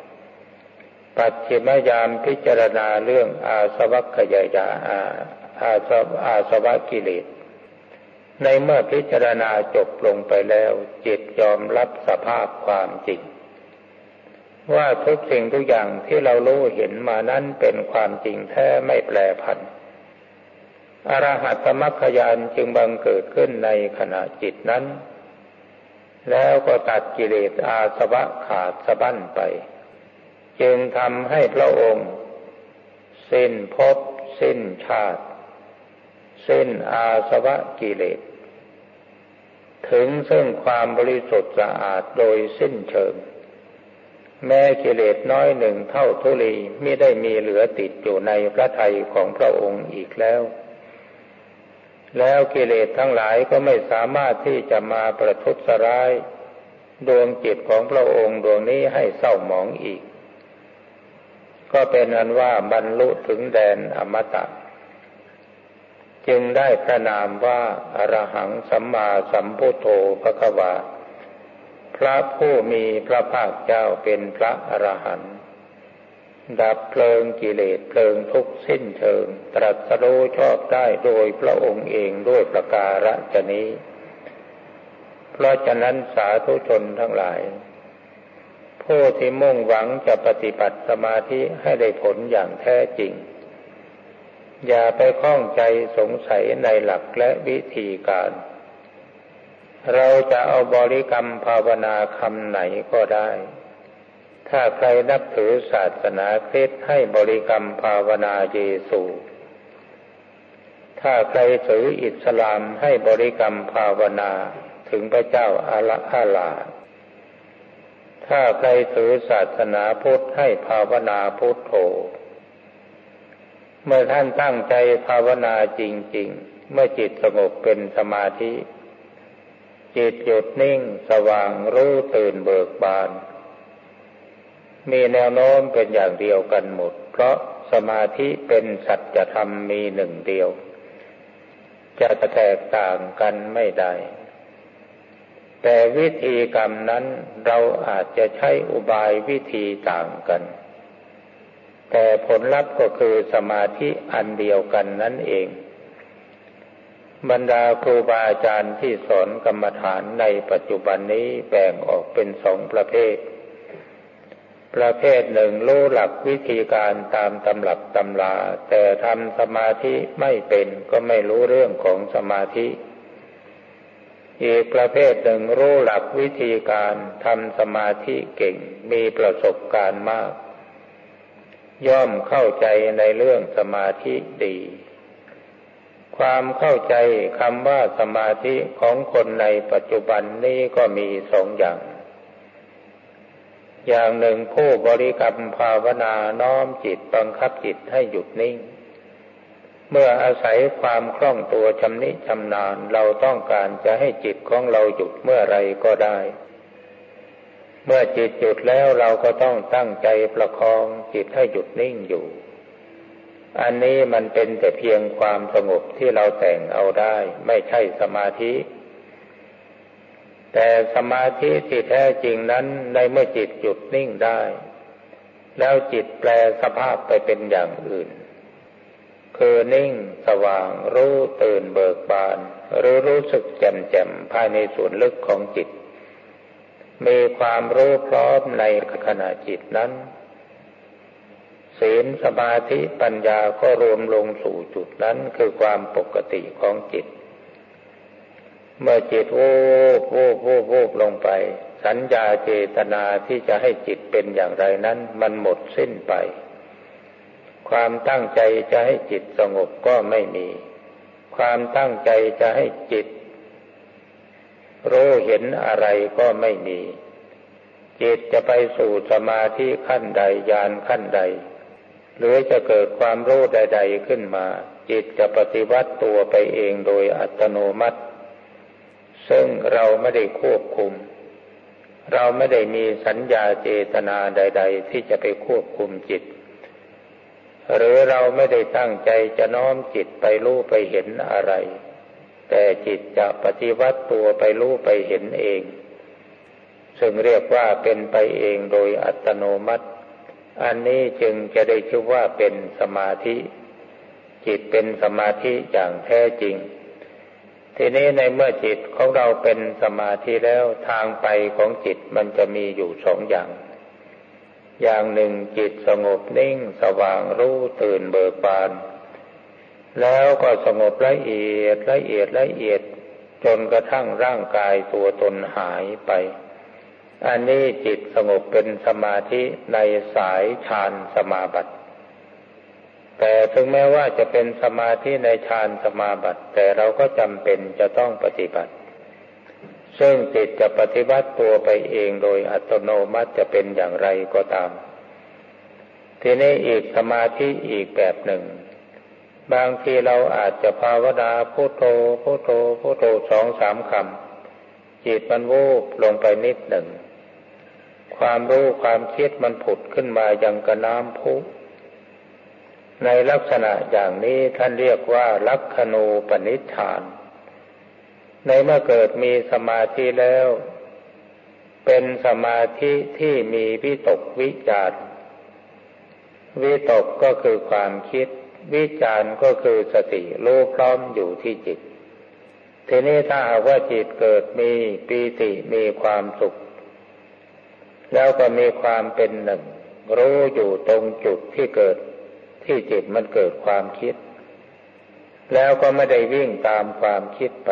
S1: ปัจฉิมยามพิจารณาเรื่องอาสวัคยายาอาอาสอาสวะกิเลส ในเมื่อพิจารณาจบลงไปแล้ว จิตยอมรับสภาพความจริง ว่าทุกสิ่งทุกอย่างที่เรารู้เห็นมานั้นเป็นความจริงแท้ไม่แปรผันอรหัตมรรคยานจึงบังเกิดขึ้นในขณะจิตนั้น แล้วก็ตัดกิเลสอาสวะขาดสะบั้นไป จึงทำให้พระองค์ สิ้นภพสิ้นชาติ สิ้นอาสวะกิเลส ถึงซึ่งความบริสุทธิ์สะอาดโดยสิ้นเชิง แม้กิเลสน้อยหนึ่งเท่าทุลีไม่ได้มีเหลือติดอยู่ในพระทัยของพระองค์อีกแล้ว แล้วกิเลสทั้งหลายก็ไม่สามารถที่จะมาประทุษร้าย ดวงจิตของพระองค์ดวงนี้ให้เศร้าหมองอีก ก็เป็นอันว่าบรรลุถึงแดนอมตะ จึงได้พระนามว่าอรหังสัมมาสัมพุทโธพระควาพระผู้มีพระภาคเจ้าเป็นพระอรหันต์ดับเพลิงกิเลสเพลิงทุกสิ้นเชิง ตรัสรู้ชอบได้โดยพระองค์เองด้วยประการฉนี้ เพราะฉะนั้นสาธุชนทั้งหลาย ผู้ที่มุ่งหวังจะปฏิบัติสมาธิให้ได้ผลอย่างแท้จริง อย่าไปข้องใจสงสัยในหลักและวิธีการ เราจะเอาบริกรรมภาวนาคำไหนก็ได้ ถ้าใครนับถือศาสนาคริสต์ให้บริกรรมภาวนาเยซู ถ้าใครถืออิสลามให้บริกรรมภาวนาถึงพระเจ้าอาลอาลา ถ้าใครถือศาสนาพุทธให้ภาวนาพุทโธ เมื่อท่านตั้งใจภาวนาจริง ๆ เมื่อจิตสงบเป็นสมาธิ จิตหยุดนิ่งสว่างรู้ตื่นเบิกบาน มีแนวโน้มเป็นอย่างเดียวกันหมด เพราะสมาธิเป็นสัจธรรมมีหนึ่งเดียว จะแตกต่างกันไม่ได้แต่วิธีกรรมนั้นเราอาจจะใช้อุบายวิธีต่างกัน แต่ผลลัพธ์ก็คือสมาธิอันเดียวกันนั่นเอง บรรดาครูบาอาจารย์ที่สอนกรรมฐานในปัจจุบันนี้แบ่งออกเป็นสองประเภท ประเภทหนึ่งรู้หลักวิธีการตามตำรับตำลา แต่ทำสมาธิไม่เป็นก็ไม่รู้เรื่องของสมาธิ อีกประเภทหนึ่งรู้หลักวิธีการทำสมาธิเก่งมีประสบการณ์มาก ย่อมเข้าใจในเรื่องสมาธิดี ความเข้าใจคำว่าสมาธิของคนในปัจจุบันนี้ก็มีสองอย่าง อย่างหนึ่งผู้บริกรรมภาวนาน้อมจิตบังคับจิตให้หยุดนิ่ง เมื่ออาศัยความคล่องตัวชำนิชำนาญเราต้องการจะให้จิตของเราหยุดเมื่อไรก็ได้ เมื่อจิตหยุดแล้วเราก็ต้องตั้งใจประคองจิตให้หยุดนิ่งอยู่ อันนี้มันเป็นแต่เพียงความสงบที่เราแต่งเอาได้ ไม่ใช่สมาธิ แต่สมาธิที่แท้จริงนั้นในเมื่อจิตหยุดนิ่งได้ แล้วจิตแปลสภาพไปเป็นอย่างอื่น คือนิ่งสว่างรู้ตื่นเบิกบาน หรือรู้สึกแจ่มแจ่มภายในส่วนลึกของจิต มีความรู้พร้อมในขณะจิตนั้น ศีลสมาธิปัญญาก็รวมลงสู่จุดนั้นคือความปกติของจิต เมื่อจิตโอ้โอ้โอ้โอ้ลงไป สัญญาเจตนาที่จะให้จิตเป็นอย่างไรนั้น มันหมดสิ้นไป ความตั้งใจจะให้จิตสงบก็ไม่มี ความตั้งใจจะให้จิต รู้เห็นอะไรก็ไม่มี จิตจะไปสู่สมาธิขั้นใดยานขั้นใด หรือจะเกิดความรู้ใด ๆขึ้นมา จิตจะปฏิวัติตัวไปเองโดยอัตโนมัติ ซึ่งเราไม่ได้ควบคุม เราไม่ได้มีสัญญาเจตนาใด ๆ ที่จะไปควบคุมจิต หรือเราไม่ได้ตั้งใจจะน้อมจิตไปรู้ไปเห็นอะไร แต่จิตจะปฏิวัติตัวไปรู้ไปเห็นเอง ซึ่งเรียกว่าเป็นไปเองโดยอัตโนมัติ อันนี้จึงจะได้ชื่อว่าเป็นสมาธิ จิตเป็นสมาธิอย่างแท้จริง ทีนี้ในเมื่อจิตของเราเป็นสมาธิแล้วทางไปของจิตมันจะมีอยู่สองอย่าง อย่างหนึ่งจิตสงบนิ่งสว่างรู้ตื่นเบิกบาน แล้วก็สงบละเอียดละเอียดละเอียดจนกระทั่งร่างกายตัวตนหายไป อันนี้จิตสงบเป็นสมาธิในสายฌานสมาบัติแต่ถึงแม้ว่าจะเป็นสมาธิในฌานสมาบัติ แต่เราก็จำเป็นจะต้องปฏิบัติ ซึ่งจิตจะปฏิบัติตัวไปเองโดยอัตโนมัติจะเป็นอย่างไรก็ตาม ทีนี้อีกสมาธิอีกแบบหนึ่ง บางทีเราอาจจะภาวนาพุโทโธพุโทโธพุโทโธสองสามคำจิตมันวูบลงไปนิดหนึ่ง ความรู้ความคิดมันผุดขึ้นมาอย่างกระน้ำพุในลักษณะอย่างนี้ท่านเรียกว่าลักขณูปนิชาน ในเมื่อเกิดมีสมาธิแล้ว เป็นสมาธิที่มีวิตกวิจารวิตกก็คือความคิด วิจารก็คือสติรู้พร้อมอยู่ที่จิต ทีนี้ถ้าหากว่าจิตเกิดมีปีติมีความสุข แล้วก็มีความเป็นหนึ่ง รู้อยู่ตรงจุดที่เกิดที่จิตมันเกิดความคิด แล้วก็ไม่ได้วิ่งตามความคิดไป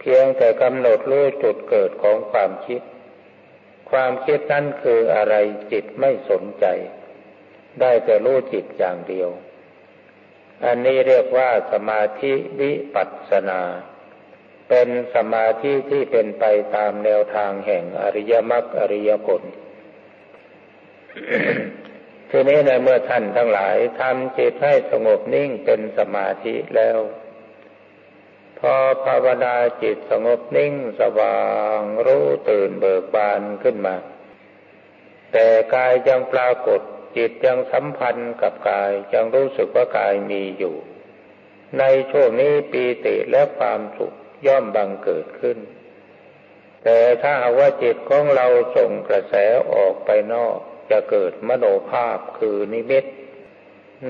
S1: เพียงแต่กำหนดรู้จุดเกิดของความคิด ความคิดนั้นคืออะไรจิตไม่สนใจ ได้แต่รู้จิตอย่างเดียว อันนี้เรียกว่าสมาธิวิปัสสนา เป็นสมาธิที่เป็นไปตามแนวทางแห่งอริยมรรคอริยผลทีนี้ในเมื่อท่านทั้งหลายทำจิตให้สงบนิ่งเป็นสมาธิแล้ว พอภาวนาจิตสงบนิ่งสว่างรู้ตื่นเบิกบานขึ้นมา แต่กายยังปรากฏ จิตยังสัมพันธ์กับกายยังรู้สึกว่ากายมีอยู่ ในช่วงนี้ปีติและความสุขย่อมบังเกิดขึ้น แต่ถ้าว่าจิตของเราส่งกระแสออกไปนอก จะเกิดมโนภาพคือนิมิต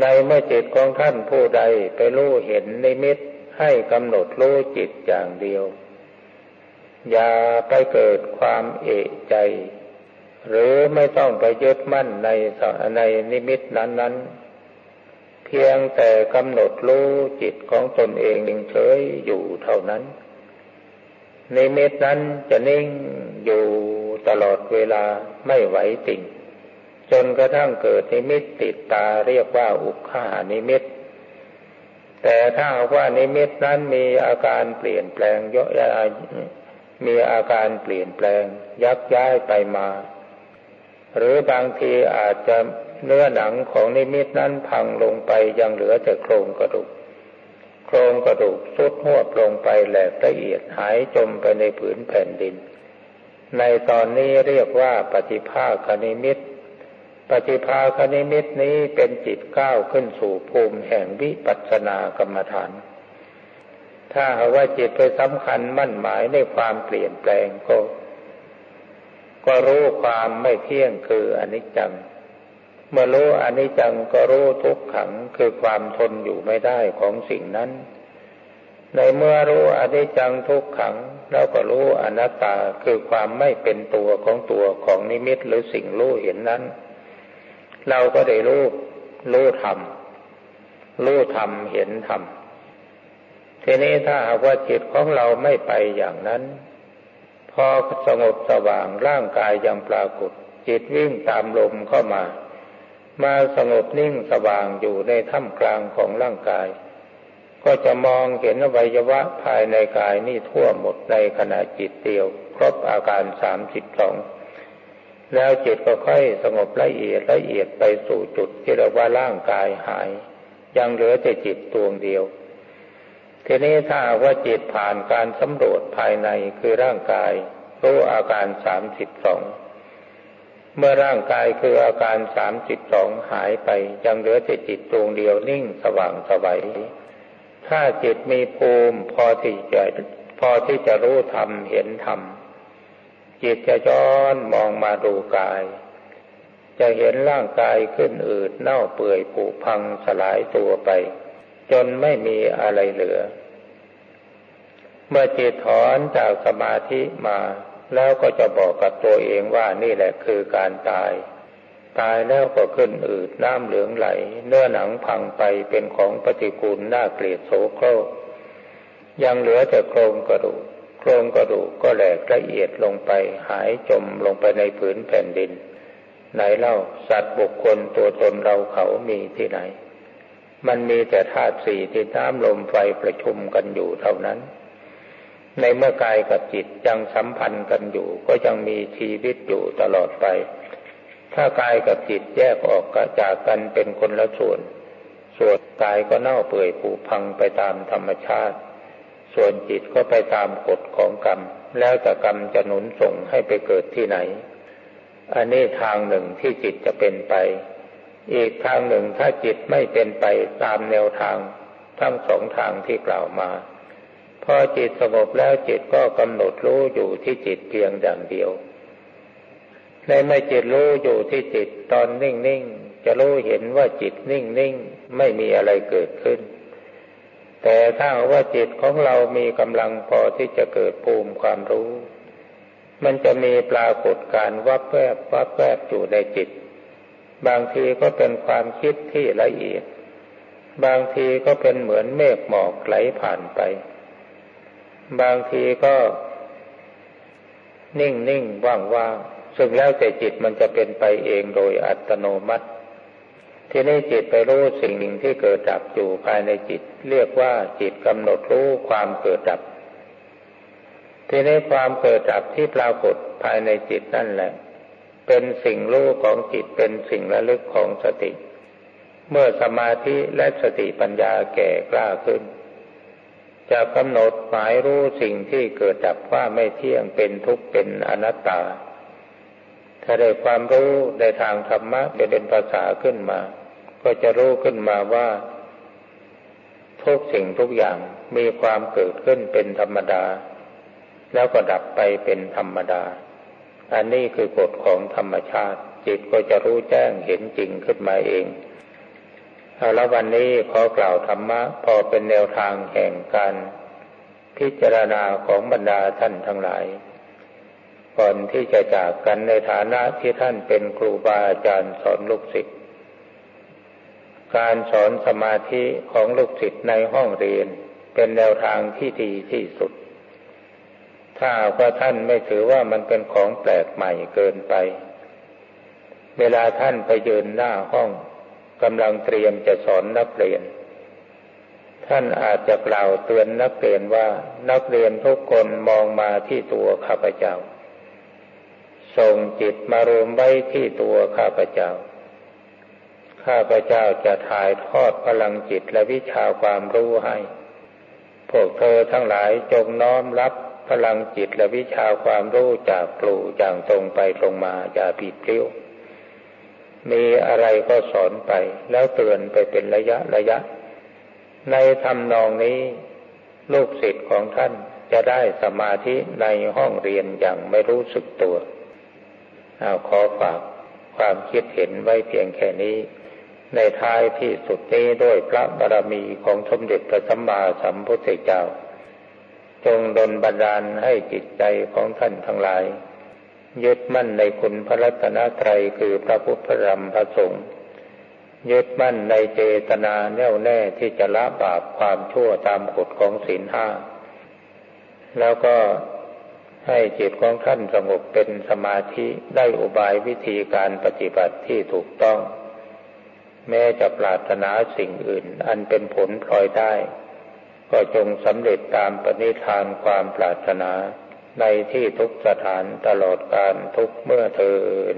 S1: ในเมื่อจิตของท่านผู้ใดไปรู้เห็นนิมิตให้กำหนดรู้จิตอย่างเดียว อย่าไปเกิดความเอะใจ หรือไม่ต้องไปยึดมั่นในในนิมิตนั้น ๆ เพียงแต่กำหนดรู้จิตของตนเองเฉยอยู่เท่านั้น นิมิตนั้นจะนิ่งอยู่ตลอดเวลาไม่ไหวติง จนกระทั่งเกิดนิมิตติดตาเรียกว่าอุคคหนิมิต แต่ถ้าว่านิมิตนั้นมีอาการเปลี่ยนแปลงเยอะมีอาการเปลี่ยนแปลง ยักย้ายไปมา หรือบางทีอาจจะเนื้อหนังของนิมิตนั้นพังลงไปยังเหลือแต่โครงกระดูก โครงกระดูกทรุดฮวบลงไปแหลกละเอียดหายจมไปในผืนแผ่นดิน ในตอนนี้เรียกว่าปฏิภาคนิมิต ปฏิภาคนิมิตนี้เป็นจิตก้าวขึ้นสู่ภูมิแห่งวิปัสสนากรรมฐาน ถ้าหากว่าจิตไปสำคัญมั่นหมายในความเปลี่ยนแปลงก็ ก็รู้ความไม่เที่ยงคืออนิจจัง เมื่อรู้อนิจจังก็รู้ทุกขังคือความทนอยู่ไม่ได้ของสิ่งนั้น ในเมื่อรู้อนิจจังทุกขังแล้วก็รู้อนัตตาคือความไม่เป็นตัวของตัวของนิมิตหรือสิ่งรู้เห็นนั้น เราก็ได้รู้รู้ธรรมรู้ธรรมเห็นธรรมทีนี้ถ้าหากว่าจิตของเราไม่ไปอย่างนั้น พอสงบสว่างร่างกายยังปรากฏ จิตวิ่งตามลมเข้ามา มาสงบนิ่งสว่างอยู่ในท่ามกลางของร่างกาย ก็จะมองเห็นอวัยวะภายในกายนี่ทั่วหมดในขณะจิตเดียว ครบอาการสามสิบสองแล้วจิตก็ค่อยสงบละเอียดละเอียดไปสู่จุดที่เรียกว่าร่างกายหาย ยังเหลือแต่จิตดวงเดียว ทีนี้ถ้าว่าจิตผ่านการสำรวจภายในคือร่างกายรู้อาการสามสิบสองเมื่อร่างกายคืออาการสามสิบสองหายไปยังเหลือแต่จิตดวงเดียวนิ่งสว่างสวัยถ้าจิตมีภูมิพอที่จะพอที่จะรู้ธรรมเห็นธรรมจิตจะย้อนมองมาดูกาย จะเห็นร่างกายขึ้นอืดเน่าเปื่อยผุพังสลายตัวไป จนไม่มีอะไรเหลือ เมื่อจิตถอนจากสมาธิมา แล้วก็จะบอกกับตัวเองว่านี่แหละคือการตาย ตายแล้วก็ขึ้นอืดน้ำเหลืองไหล เนื้อหนังพังไปเป็นของปฏิกูลน่าเกลียดโสโครก ยังเหลือแต่โครงกระดูกโครงกระดูกก็แหลกละเอียดลงไปหายจมลงไปในผืนแผ่นดิน ไหนเล่าสัตว์บุคคลตัวตนเราเขามีที่ไหน มันมีแต่ธาตุสี่ที่น้ำลมไฟประชุมกันอยู่เท่านั้น ในเมื่อกายกับจิตยังสัมพันธ์กันอยู่ ก็ยังมีชีวิตอยู่ตลอดไป ถ้ากายกับจิตแยกออกจากกันเป็นคนละส่วน ส่วนกายก็เน่าเปื่อยผุพังไปตามธรรมชาติ ส่วนจิตก็ไปตามกฎของกรรม แล้วแต่กรรมจะหนุนส่งให้ไปเกิดที่ไหน อันนี้ทางหนึ่งที่จิตจะเป็นไป อีกทางหนึ่งถ้าจิตไม่เป็นไปตามแนวทางทั้งสองทางที่กล่าวมา พอจิตสงบแล้วจิตก็กำหนดรู้อยู่ที่จิตเพียงอย่างเดียว ในเมื่อจิตรู้อยู่ที่จิตตอนนิ่งๆจะรู้เห็นว่าจิตนิ่งๆไม่มีอะไรเกิดขึ้น แต่ถ้าว่าจิตของเรามีกำลังพอที่จะเกิดภูมิความรู้ มันจะมีปรากฏการวับแวบวับแวบอยู่ในจิต บางทีก็เป็นความคิดที่ละเอียด บางทีก็เป็นเหมือนเมฆหมอกไหลผ่านไป บางทีก็นิ่งนิ่งว่างว่างซึ่งแล้วแต่จิตมันจะเป็นไปเองโดยอัตโนมัติ ที่นี้จิตไปรู้สิ่งหนึ่งที่เกิดดับอยู่ภายในจิต เรียกว่าจิตกำหนดรู้ความเกิดดับ ทีนี้ความเกิดดับที่ปรากฏภายในจิตนั่นแหละ เป็นสิ่งรู้ของจิตเป็นสิ่งระลึกของสติ เมื่อสมาธิและสติปัญญาแก่กล้าขึ้น จะกำหนดหมายรู้สิ่งที่เกิดดับว่าไม่เที่ยงเป็นทุกข์เป็นอนัตตา ถ้าได้ความรู้ในทางธรรมะเป็นภาษาขึ้นมา ก็จะรู้ขึ้นมาว่า ทุกสิ่งทุกอย่างมีความเกิดขึ้นเป็นธรรมดา แล้วก็ดับไปเป็นธรรมดา อันนี้คือกฎของธรรมชาติ จิตก็จะรู้แจ้งเห็นจริงขึ้นมาเอง เอาละวันนี้ขอกล่าวธรรมะพอเป็นแนวทางแห่งการพิจารณาของบรรดาท่านทั้งหลาย ก่อนที่จะจากกันในฐานะที่ท่านเป็นครูบาอาจารย์สอนลูกศิษย์ การสอนสมาธิของลูกศิษย์ในห้องเรียนเป็นแนวทางที่ดีที่สุด ถ้าว่าท่านไม่ถือว่ามันเป็นของแปลกใหม่เกินไป เวลาท่านไปยืนหน้าห้อง กำลังเตรียมจะสอนนักเรียน ท่านอาจจะกล่าวเตือนนักเรียนว่านักเรียนทุกคนมองมาที่ตัวข้าพเจ้า ส่งจิตมารวมไว้ที่ตัวข้าพเจ้า ข้าพเจ้าจะถ่ายทอดพลังจิตและวิชาความรู้ให้ พวกเธอทั้งหลายจงน้อมรับพลังจิตและวิชาความรู้จากครูอย่างตรงไปตรงมาอย่าผิดพลิ้ว มีอะไรก็สอนไป แล้วเตือนไปเป็นระยะระยะ ในทำนองนี้ ลูกศิษย์ของท่านจะได้สมาธิในห้องเรียนอย่างไม่รู้สึกตัวเอาขอฝากความคิดเห็นไว้เพียงแค่นี้ ในท้ายที่สุดนี้ด้วยพระบารมีของสมเด็จพระสัมมาสัมพุทธเจ้า จงดลบันดาลให้จิตใจของท่านทั้งหลาย ยึดมั่นในคุณพระรัตนตรัยคือพระพุทธธรรมพระสงฆ์ยึดมั่นในเจตนาแน่วแน่ที่จะละบาปความชั่วตามกฎของศีลห้า แล้วก็ให้จิตของท่านสงบเป็นสมาธิได้อุบายวิธีการปฏิบัติที่ถูกต้อง แม้จะปรารถนาสิ่งอื่น อันเป็นผลพลอยได้ ก็จงสำเร็จตามปณิธานความปรารถนา ในที่ทุกสถานตลอดการทุกเมื่อเทิน